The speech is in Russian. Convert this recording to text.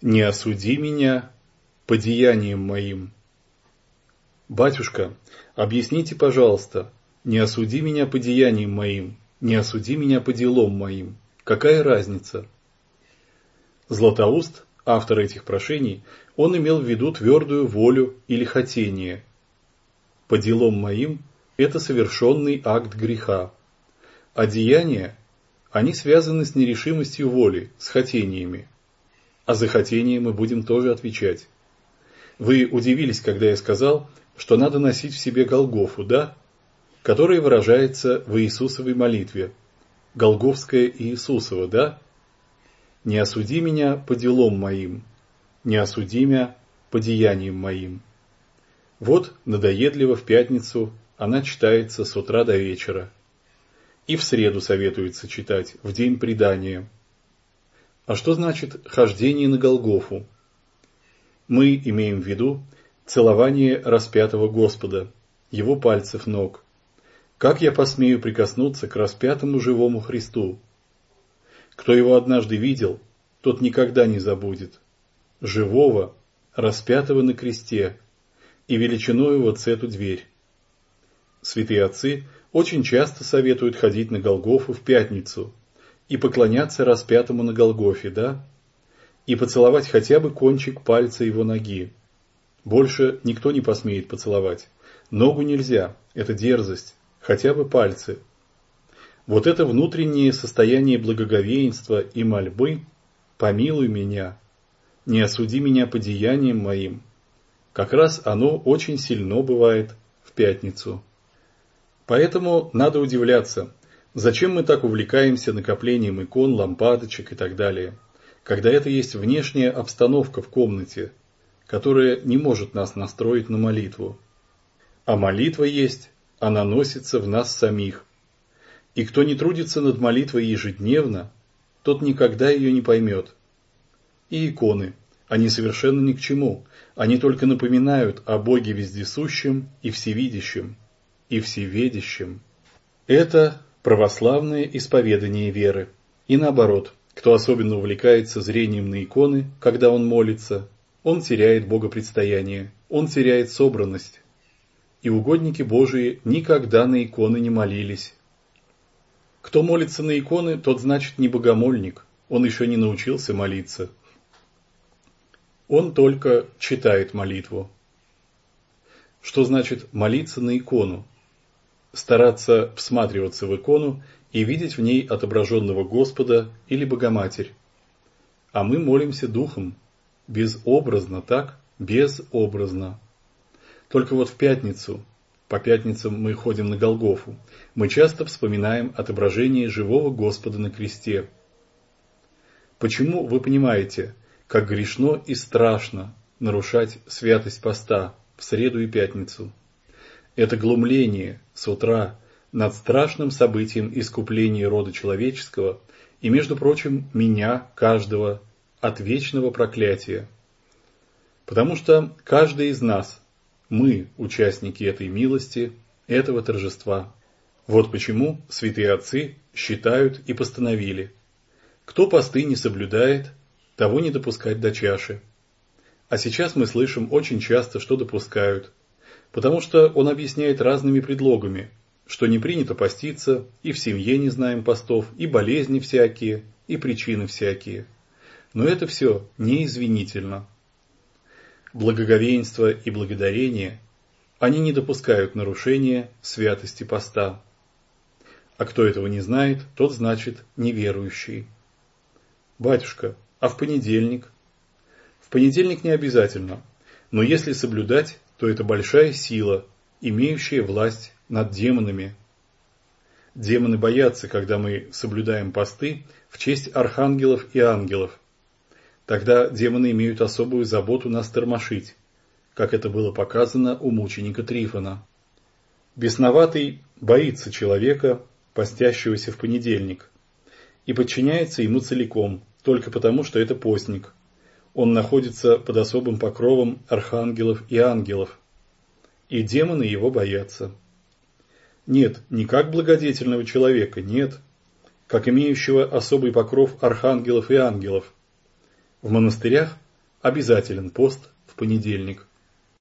не осуди меня по деяниям моим. Батюшка, объясните, пожалуйста, не осуди меня по деяниям моим, не осуди меня по делам моим. Какая разница? Златоуст, автор этих прошений, он имел в виду твердую волю или хотение. По делам моим – это совершенный акт греха. А деяния, они связаны с нерешимостью воли, с хотениями. А за хотение мы будем тоже отвечать. Вы удивились, когда я сказал, что надо носить в себе Голгофу, да? Которая выражается в Иисусовой молитве. Голговская Иисусова, да? Не осуди меня по делам моим, не осуди меня по деяниям моим. Вот надоедливо в пятницу она читается с утра до вечера. И в среду советуется читать, в день предания. А что значит хождение на Голгофу? Мы имеем в виду целование распятого Господа, его пальцев ног. Как я посмею прикоснуться к распятому живому Христу? Кто его однажды видел, тот никогда не забудет. Живого, распятого на кресте, и величиною вот эту дверь. Святые отцы очень часто советуют ходить на Голгофу в пятницу и поклоняться распятому на Голгофе, да? И поцеловать хотя бы кончик пальца его ноги. Больше никто не посмеет поцеловать. Ногу нельзя, это дерзость, хотя бы пальцы. Вот это внутреннее состояние благоговеинства и мольбы «помилуй меня», «не осуди меня по деяниям моим», как раз оно очень сильно бывает в пятницу. Поэтому надо удивляться, зачем мы так увлекаемся накоплением икон, лампадочек и так далее, когда это есть внешняя обстановка в комнате, которая не может нас настроить на молитву. А молитва есть, она носится в нас самих. И кто не трудится над молитвой ежедневно, тот никогда ее не поймет. И иконы, они совершенно ни к чему, они только напоминают о Боге вездесущем и всевидящем – и всеведящим. Это православное исповедание веры. И наоборот, кто особенно увлекается зрением на иконы, когда он молится, он теряет богопредстояние, он теряет собранность. И угодники Божии никогда на иконы не молились. Кто молится на иконы, тот значит не богомольник, он еще не научился молиться. Он только читает молитву. Что значит молиться на икону? Стараться всматриваться в икону и видеть в ней отображенного Господа или Богоматерь. А мы молимся духом, безобразно, так? Безобразно. Только вот в пятницу, по пятницам мы ходим на Голгофу, мы часто вспоминаем отображение живого Господа на кресте. Почему, вы понимаете, как грешно и страшно нарушать святость поста в среду и пятницу? Это глумление с утра над страшным событием искупления рода человеческого и, между прочим, меня, каждого, от вечного проклятия. Потому что каждый из нас, мы, участники этой милости, этого торжества. Вот почему святые отцы считают и постановили, кто посты не соблюдает, того не допускать до чаши. А сейчас мы слышим очень часто, что допускают – потому что он объясняет разными предлогами, что не принято поститься, и в семье не знаем постов, и болезни всякие, и причины всякие. Но это все неизвинительно. Благоговенство и благодарение, они не допускают нарушения святости поста. А кто этого не знает, тот значит неверующий. Батюшка, а в понедельник? В понедельник не обязательно, но если соблюдать, то это большая сила, имеющая власть над демонами. Демоны боятся, когда мы соблюдаем посты в честь архангелов и ангелов. Тогда демоны имеют особую заботу нас тормошить, как это было показано у мученика Трифона. Бесноватый боится человека, постящегося в понедельник, и подчиняется ему целиком, только потому, что это постник – он находится под особым покровом архангелов и ангелов, и демоны его боятся. Нет, не как благодетельного человека, нет, как имеющего особый покров архангелов и ангелов. В монастырях Обязателен пост в понедельник.